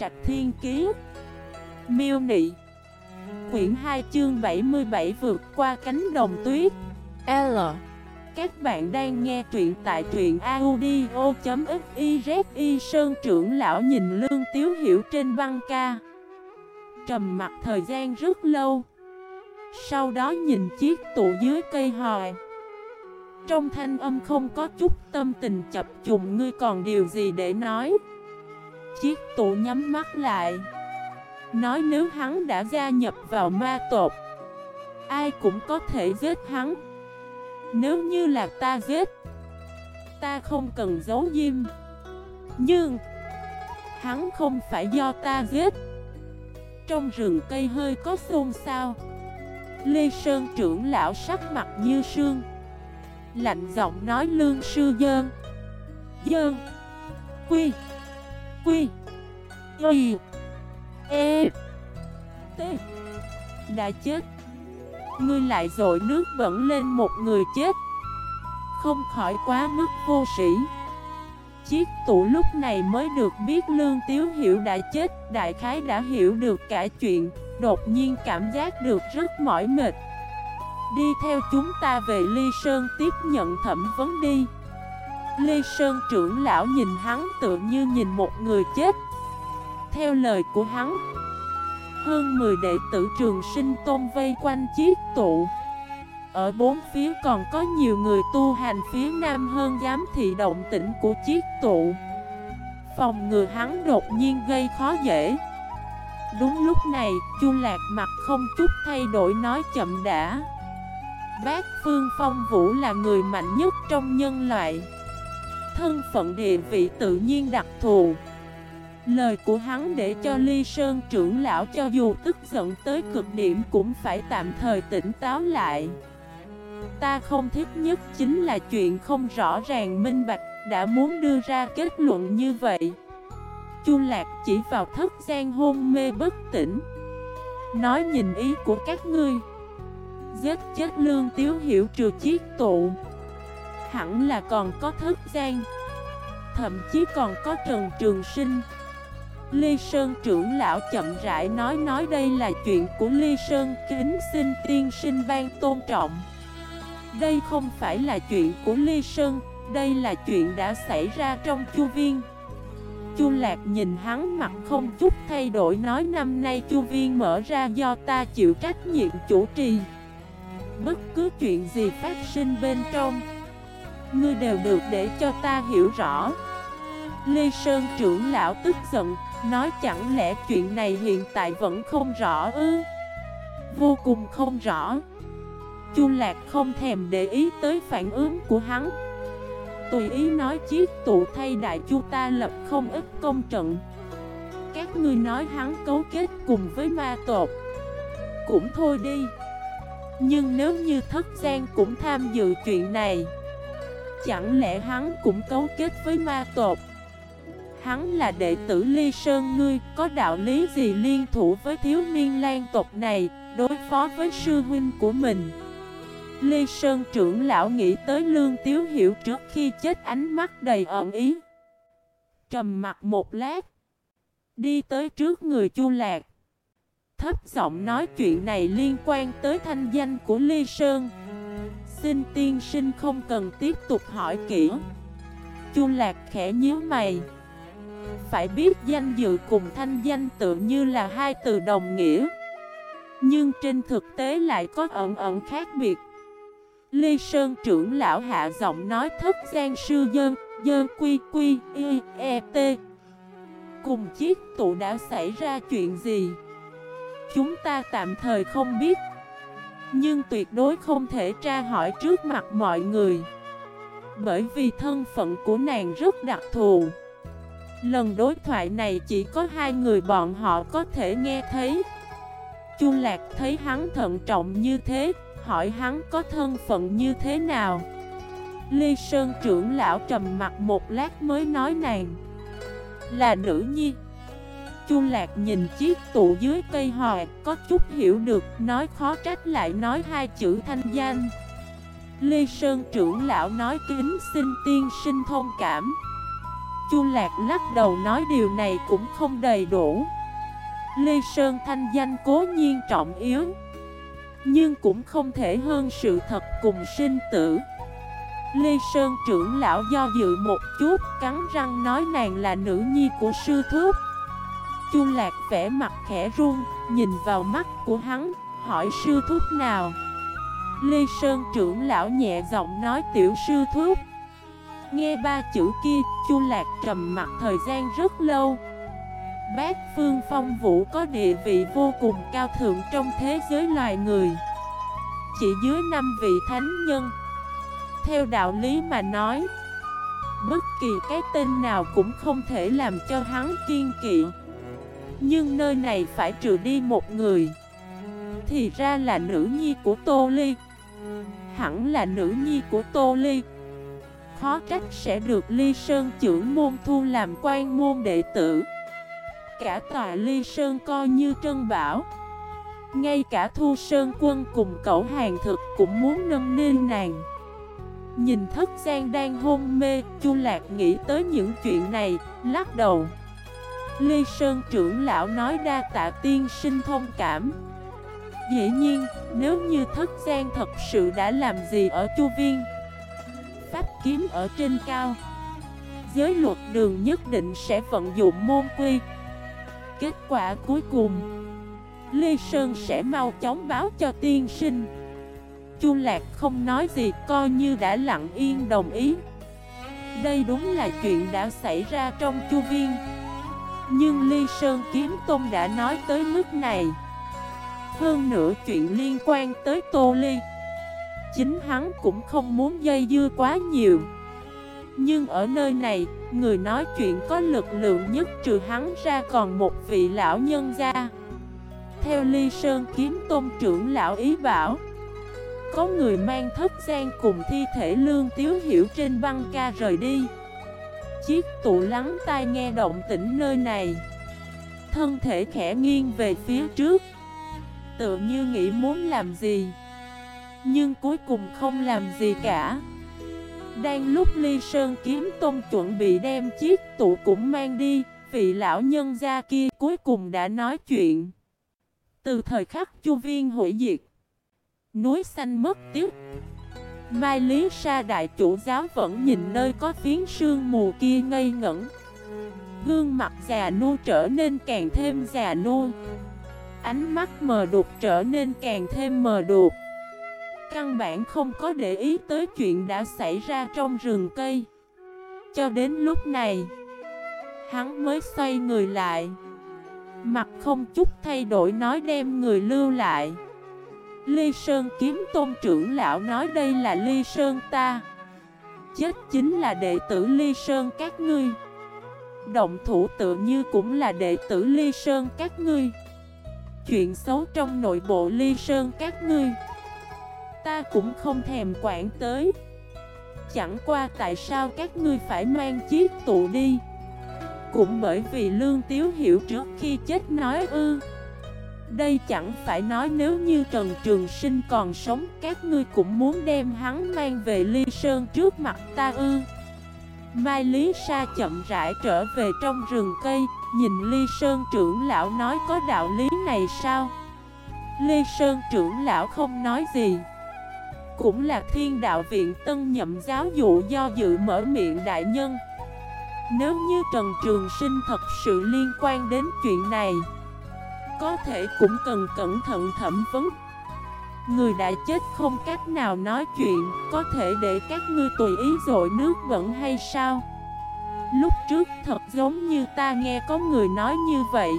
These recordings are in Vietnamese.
Trạch Thiên Kiế Miêu Nị. Quyển 2 chương 77 vượt qua cánh đồng tuyết. L. Các bạn đang nghe truyện tại truyện audio.xyz Sơn trưởng lão nhìn Lương Tiếu Hiểu trên băng ca. Trầm mặt thời gian rất lâu. Sau đó nhìn chiếc tủ dưới cây hòi. Trong thanh âm không có chút tâm tình chập trùng ngươi còn điều gì để nói? Chiếc tủ nhắm mắt lại. Nói nếu hắn đã gia nhập vào ma tộc, Ai cũng có thể giết hắn. Nếu như là ta giết, Ta không cần giấu diêm Nhưng, Hắn không phải do ta giết. Trong rừng cây hơi có xôn xao. Lê Sơn trưởng lão sắc mặt như sương, Lạnh giọng nói lương sư dơn. Dơn, Quy. Quy, Y E T. Đã chết. Ngươi lại dội nước bẩn lên một người chết. Không khỏi quá mức vô sĩ Chiếc tủ lúc này mới được biết Lương Tiếu Hiểu đã chết. Đại khái đã hiểu được cả chuyện. Đột nhiên cảm giác được rất mỏi mệt. Đi theo chúng ta về Ly Sơn tiếp nhận thẩm vấn đi. Lê Sơn trưởng lão nhìn hắn tự như nhìn một người chết. Theo lời của hắn Hơn 10 đệ tử trường sinh tôn vây quanh chiếc tụ. Ở bốn phía còn có nhiều người tu hành phía nam hơn giám thị động tĩnh của chiếc tụ. Phòng ngừa hắn đột nhiên gây khó dễ. Đúng lúc này, Chu Lạc mặt không chút thay đổi nói chậm đã. Bác Phương Phong Vũ là người mạnh nhất trong nhân loại. Thân phận địa vị tự nhiên đặc thù. Lời của hắn để cho Ly Sơn trưởng lão cho dù tức giận tới cực điểm cũng phải tạm thời tỉnh táo lại. Ta không thích nhất chính là chuyện không rõ ràng minh bạch, đã muốn đưa ra kết luận như vậy. Chu Lạc chỉ vào thất gian hôn mê bất tỉnh, Nói nhìn ý của các ngươi. Giết chết lương tiếu hiểu trừ chiếc tụ. Hẳn là còn có thức gian, Thậm chí còn có Trần Trường Sinh. Ly Sơn trưởng lão chậm rãi nói nói đây là chuyện của Ly Sơn kính xin tiên sinh ban tôn trọng. Đây không phải là chuyện của Ly Sơn, Đây là chuyện đã xảy ra trong chu viên. Chu Lạc nhìn hắn mặt không chút thay đổi nói, năm nay chu viên mở ra do ta chịu trách nhiệm chủ trì. Bất cứ chuyện gì phát sinh bên trong Ngươi đều được để cho ta hiểu rõ. Lê Sơn trưởng lão tức giận, Nói chẳng lẽ chuyện này hiện tại vẫn không rõ ư? Vô cùng không rõ. Chu Lạc không thèm để ý tới phản ứng của hắn. Tùy ý nói chiếc tụ thay đại chu ta lập không ít công trận. Các ngươi nói hắn cấu kết cùng với ma tột Cũng thôi đi. Nhưng nếu như thất gian cũng tham dự chuyện này Chẳng lẽ hắn cũng cấu kết với ma tột Hắn là đệ tử Ly Sơn, ngươi Có đạo lý gì liên thủ với thiếu niên lan tộc này Đối phó với sư huynh của mình? Ly Sơn trưởng lão nghĩ tới Lương Tiếu Hiểu trước khi chết ánh mắt đầy ẩn ý. Trầm mặt một lát, Đi tới trước người Chu Lạc. Thấp giọng nói chuyện này liên quan tới thanh danh của Ly Sơn. Xin tiên sinh không cần tiếp tục hỏi kỹ. Chu Lạc khẽ nhíu mày. Phải biết danh dự cùng thanh danh tự như là hai từ đồng nghĩa. Nhưng trên thực tế lại có ẩn ẩn khác biệt. Lê Sơn trưởng lão hạ giọng nói thất gian sư dân dơn quy quy, y, e, t. Cùng chiếc tụ đã xảy ra chuyện gì? Chúng ta tạm thời không biết. Nhưng tuyệt đối không thể tra hỏi trước mặt mọi người. Bởi vì thân phận của nàng rất đặc thù. Lần đối thoại này chỉ có hai người bọn họ có thể nghe thấy. Chu Lạc thấy hắn thận trọng như thế, Hỏi hắn có thân phận như thế nào. Ly Sơn trưởng lão trầm mặt một lát mới nói nàng Là nữ nhi. Chu Lạc nhìn chiếc tụ dưới cây hòe, Có chút hiểu được, Nói khó trách lại nói hai chữ thanh danh. Lê Sơn trưởng lão nói kính xin tiên sinh thông cảm. Chu Lạc lắc đầu nói điều này cũng không đầy đủ. Lê Sơn thanh danh cố nhiên trọng yếu, Nhưng cũng không thể hơn sự thật cùng sinh tử. Lê Sơn trưởng lão do dự một chút, Cắn răng nói nàng là nữ nhi của sư thúc. Chu Lạc vẻ mặt khẽ run, Nhìn vào mắt của hắn, Hỏi sư thúc nào? Lê Sơn trưởng lão nhẹ giọng nói tiểu sư thúc. Nghe ba chữ kia Chu Lạc trầm mặt thời gian rất lâu. Bác Phương Phong Vũ có địa vị vô cùng cao thượng trong thế giới loài người. Chỉ dưới năm vị thánh nhân. Theo đạo lý mà nói, Bất kỳ cái tên nào cũng không thể làm cho hắn kiên kỵ. Nhưng nơi này phải trừ đi một người. Thì ra là nữ nhi của Tô Ly. Hẳn là nữ nhi của Tô Ly. Khó trách sẽ được Ly Sơn trưởng môn thu làm quan môn đệ tử. Cả tòa Ly Sơn coi như trân bảo. Ngay cả Thu Sơn quân cùng cậu hàng thực cũng muốn nâng niên nàng. Nhìn thất gian đang hôn mê, Chu Lạc nghĩ tới những chuyện này, Lắc đầu. Lê Sơn trưởng lão nói đa tạ tiên sinh thông cảm. Dĩ nhiên, nếu như thất gian thật sự đã làm gì ở chu viên Pháp kiếm ở trên cao Giới luật đường nhất định sẽ vận dụng môn quy. Kết quả cuối cùng Lê Sơn sẽ mau chóng báo cho tiên sinh. Chu Lạc không nói gì coi như đã lặng yên đồng ý. Đây đúng là chuyện đã xảy ra trong chu viên. Nhưng Ly Sơn Kiếm Tôn đã nói tới mức này. Hơn nữa chuyện liên quan tới Tô Ly Chính hắn cũng không muốn dây dưa quá nhiều. Nhưng ở nơi này, người nói chuyện có lực lượng nhất trừ hắn ra còn một vị lão nhân gia. Theo Ly Sơn kiếm tôn trưởng lão ý bảo Có người mang thất gian cùng thi thể lương tiếu hiểu trên băng ca rời đi. Chiếc tủ lắng tai nghe động tĩnh nơi này. Thân thể khẽ nghiêng về phía trước. Tự như nghĩ muốn làm gì, Nhưng cuối cùng không làm gì cả. Đang lúc Ly Sơn Kiếm Tôn chuẩn bị đem chiếc tủ cũng mang đi, Vị lão nhân gia kia cuối cùng đã nói chuyện. Từ thời khắc chu viên hủy diệt, Núi xanh mất tiếc Mai Lý Sa đại chủ giáo vẫn nhìn nơi có phiến sương mù kia ngây ngẩn. Gương mặt già nua trở nên càng thêm già nua. Ánh mắt mờ đục trở nên càng thêm mờ đục. Căn bản không có để ý tới chuyện đã xảy ra trong rừng cây. Cho đến lúc này, Hắn mới xoay người lại. Mặt không chút thay đổi nói đem người lưu lại. Ly Sơn kiếm tôn trưởng lão nói đây là Ly Sơn ta. Chết chính là đệ tử Ly Sơn các ngươi. Động thủ tự như cũng là đệ tử Ly Sơn các ngươi. Chuyện xấu trong nội bộ Ly Sơn các ngươi. Ta cũng không thèm quản tới. Chẳng qua tại sao các ngươi phải mang chiếc tụ đi? Cũng bởi vì Lương Tiếu hiểu trước khi chết nói ư. Đây chẳng phải nói nếu như Trần Trường Sinh còn sống, Các ngươi cũng muốn đem hắn mang về Ly Sơn trước mặt ta ư? Mai Lý Sa chậm rãi trở về trong rừng cây, Nhìn Ly Sơn trưởng lão nói có đạo lý này sao? Ly Sơn trưởng lão không nói gì. Cũng là thiên đạo viện tân nhậm giáo dụ do dự mở miệng đại nhân. Nếu như Trần Trường Sinh thật sự liên quan đến chuyện này có thể cũng cần cẩn thận thẩm vấn. Người đã chết không cách nào nói chuyện, Có thể để các ngươi tùy ý dội nước bẩn hay sao? Lúc trước thật giống như ta nghe có người nói như vậy.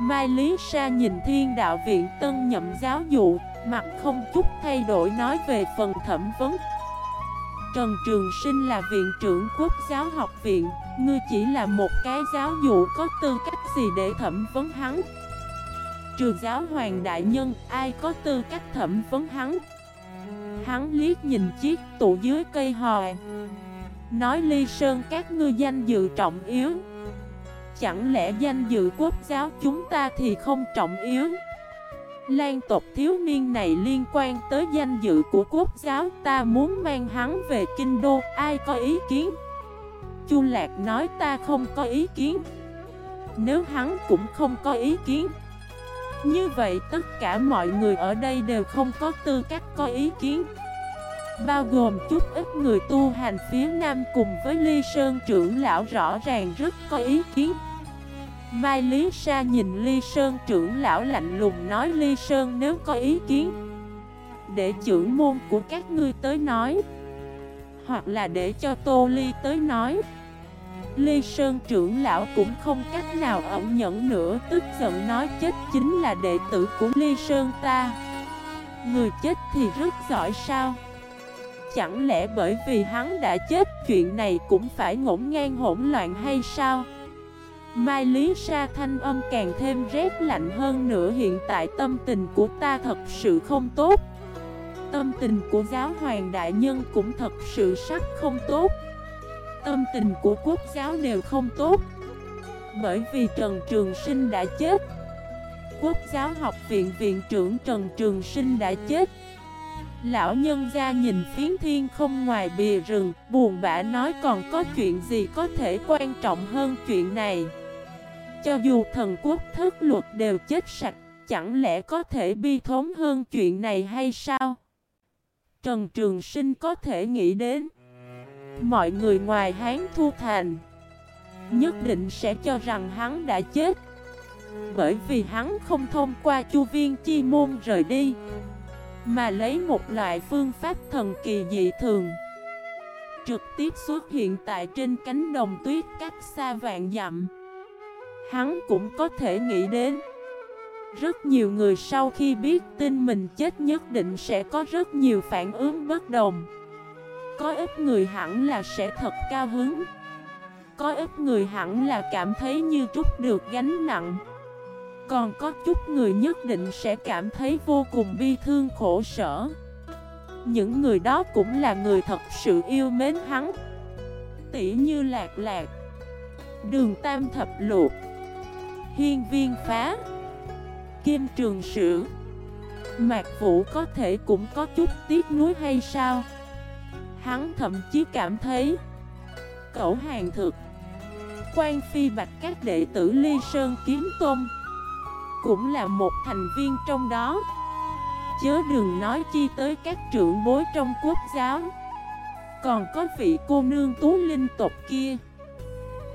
Mai Lý Sa nhìn thiên đạo viện tân nhậm giáo dụ, Mặt không chút thay đổi nói về phần thẩm vấn. Trần Trường Sinh là viện trưởng quốc giáo học viện, Ngươi chỉ là một cái giáo dụ có tư cách gì để thẩm vấn hắn? Trường giáo hoàng đại nhân, ai có tư cách thẩm vấn hắn? Hắn liếc nhìn chiếc tủ dưới cây hòi Nói, ly sơn, các ngươi danh dự trọng yếu. Chẳng lẽ danh dự quốc giáo chúng ta thì không trọng yếu? Lan tộc thiếu niên này liên quan tới danh dự của quốc giáo, Ta muốn mang hắn về kinh đô, Ai có ý kiến? Chu Lạc nói, ta không có ý kiến. Nếu hắn cũng không có ý kiến như vậy, tất cả mọi người ở đây đều không có tư cách có ý kiến. Bao gồm chút ít người tu hành phía Nam cùng với Ly Sơn trưởng lão rõ ràng rất có ý kiến. Mai Lý Sa nhìn Ly Sơn trưởng lão lạnh lùng nói, Ly Sơn, nếu có ý kiến Để trưởng môn của các ngươi tới nói, Hoặc là để cho Tô Ly tới nói Ly Sơn trưởng lão cũng không cách nào ẩn nhẫn nữa, Tức giận nói chết chính là đệ tử của Ly Sơn ta. Người chết thì rất giỏi sao? Chẳng lẽ bởi vì hắn đã chết, chuyện này cũng phải ngổn ngang hỗn loạn hay sao? Mai Lý Sa thanh âm càng thêm rét lạnh hơn nữa, hiện tại tâm tình của ta thật sự không tốt. Tâm tình của giáo hoàng đại nhân cũng thật sự sắc không tốt. Tâm tình của quốc giáo đều không tốt. Bởi vì Trần Trường Sinh đã chết. Quốc giáo học viện viện trưởng Trần Trường Sinh đã chết. Lão nhân gia nhìn phiến thiên không ngoài bìa rừng Buồn bã nói còn có chuyện gì có thể quan trọng hơn chuyện này? Cho dù thần quốc thất luật đều chết sạch, chẳng lẽ có thể bi thống hơn chuyện này hay sao? Trần Trường Sinh có thể nghĩ đến. Mọi người ngoài Hán Thu Thành, Nhất định sẽ cho rằng hắn đã chết. Bởi vì hắn không thông qua chu viên chi môn rời đi, Mà lấy một loại phương pháp thần kỳ dị thường. Trực tiếp xuất hiện tại trên cánh đồng tuyết cách xa vạn dặm, Hắn cũng có thể nghĩ đến. Rất nhiều người sau khi biết tin mình chết nhất định sẽ có rất nhiều phản ứng bất đồng. Có ít người hẳn là sẽ thật cao hứng. Có ít người hẳn là cảm thấy như trút được gánh nặng. Còn có chút người nhất định sẽ cảm thấy vô cùng bi thương khổ sở. Những người đó cũng là người thật sự yêu mến hắn. Tỉ như lạc lạc, Đường tam thập luộc Hiên viên phá, Kim trường sử. Mạc Vũ có thể cũng có chút tiếc nuối hay sao? Hắn thậm chí cảm thấy cẩu hàng thực. Quan phi bạch các đệ tử Ly Sơn Kiếm Tôn Cũng là một thành viên trong đó. Chớ đừng nói chi tới các trưởng bối trong quốc giáo. Còn có vị cô nương tú linh tộc kia.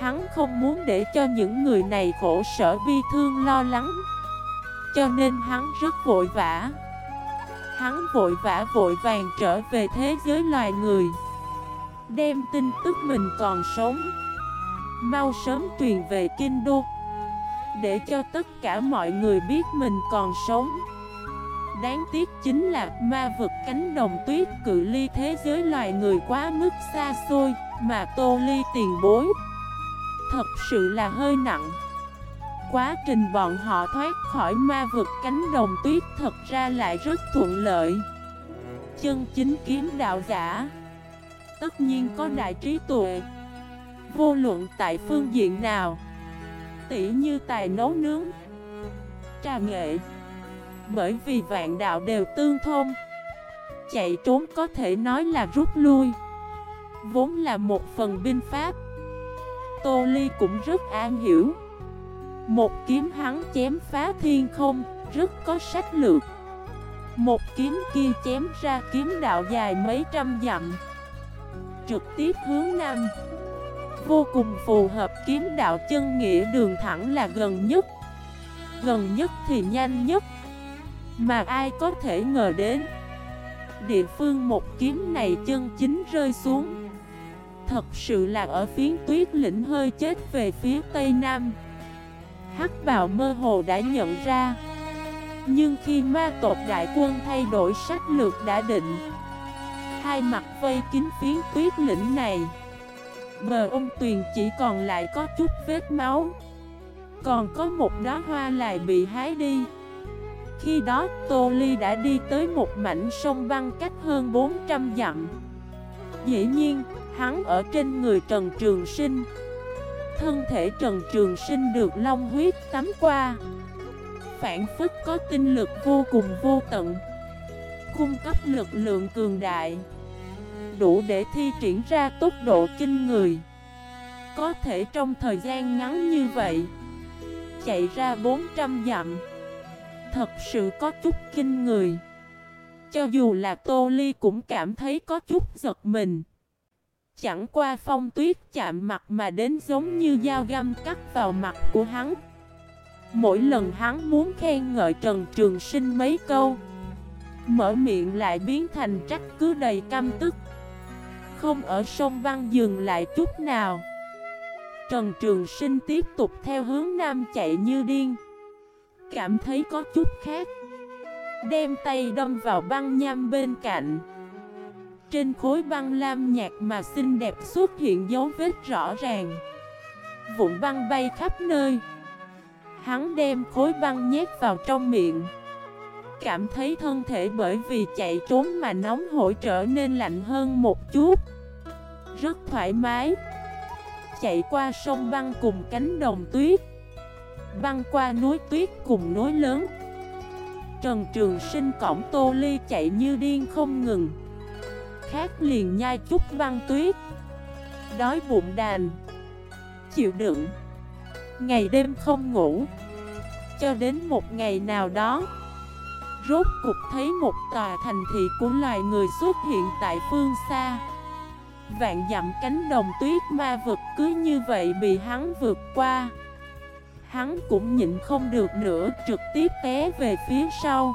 Hắn không muốn để cho những người này khổ sở bi thương lo lắng. Cho nên hắn rất vội vã. Hắn vội vã vội vàng trở về thế giới loài người. Đem tin tức mình còn sống, Mau sớm truyền về Kinh Đô Để cho tất cả mọi người biết mình còn sống. Đáng tiếc chính là ma vực cánh đồng tuyết cự ly thế giới loài người quá mức xa xôi, Mà tô ly tiền bối Thật sự là hơi nặng. Quá trình bọn họ thoát khỏi ma vực cánh đồng tuyết thật ra lại rất thuận lợi. Chân chính kiếm đạo giả. Tất nhiên có đại trí tuệ. Vô luận tại phương diện nào. Tỉ như tài nấu nướng. Trà nghệ. Bởi vì vạn đạo đều tương thông. Chạy trốn có thể nói là rút lui. Vốn là một phần binh pháp. Tô Ly cũng rất an hiểu. Một kiếm hắn chém phá thiên không, Rất có sách lược. Một kiếm kia chém ra kiếm đạo dài mấy trăm dặm, Trực tiếp hướng nam. Vô cùng phù hợp kiếm đạo chân nghĩa đường thẳng là gần nhất. Gần nhất thì nhanh nhất, Mà ai có thể ngờ đến. Địa phương một kiếm này chân chính rơi xuống. Thật sự là ở phiến tuyết lĩnh hơi chết về phía tây nam. Hắc bào mơ hồ đã nhận ra. Nhưng khi ma tộc đại quân thay đổi sách lược đã định Hai mặt vây kín phiến tuyết lĩnh này Bờ ông tuyền chỉ còn lại có chút vết máu. Còn có một đóa hoa lại bị hái đi. Khi đó Tô Ly đã đi tới một mảnh sông băng cách hơn 400 dặm. Dĩ nhiên, hắn ở trên người Trần Trường Sinh Thân thể Trần Trường Sinh được long huyết tắm qua. Phản phức có tinh lực vô cùng vô tận, Cung cấp lực lượng cường đại, Đủ để thi triển ra tốc độ kinh người. Có thể trong thời gian ngắn như vậy, Chạy ra 400 dặm, Thật sự có chút kinh người. Cho dù là Tô Ly cũng cảm thấy có chút giật mình. Chẳng qua phong tuyết chạm mặt mà đến giống như dao găm cắt vào mặt của hắn. Mỗi lần hắn muốn khen ngợi Trần Trường Sinh mấy câu, Mở miệng lại biến thành trách cứ đầy căm tức. Không ở sông băng dừng lại chút nào. Trần Trường Sinh tiếp tục theo hướng nam chạy như điên. Cảm thấy có chút khác. Đem tay đâm vào băng nham bên cạnh. Trên khối băng lam nhạt mà xinh đẹp xuất hiện dấu vết rõ ràng. Vụn băng bay khắp nơi. Hắn đem khối băng nhét vào trong miệng. Cảm thấy thân thể bởi vì chạy trốn mà nóng hổi trở nên lạnh hơn một chút. Rất thoải mái. Chạy qua sông băng cùng cánh đồng tuyết. Băng qua núi tuyết cùng núi lớn. Trần Trường Sinh cổng tô ly chạy như điên không ngừng. Khác liền nhai chút băng tuyết. Đói bụng đàn. Chịu đựng. Ngày đêm không ngủ. Cho đến một ngày nào đó, Rốt cục thấy một tòa thành thị của loài người xuất hiện tại phương xa. Vạn dặm cánh đồng tuyết ma vực cứ như vậy bị hắn vượt qua. Hắn cũng nhịn không được nữa, trực tiếp té về phía sau.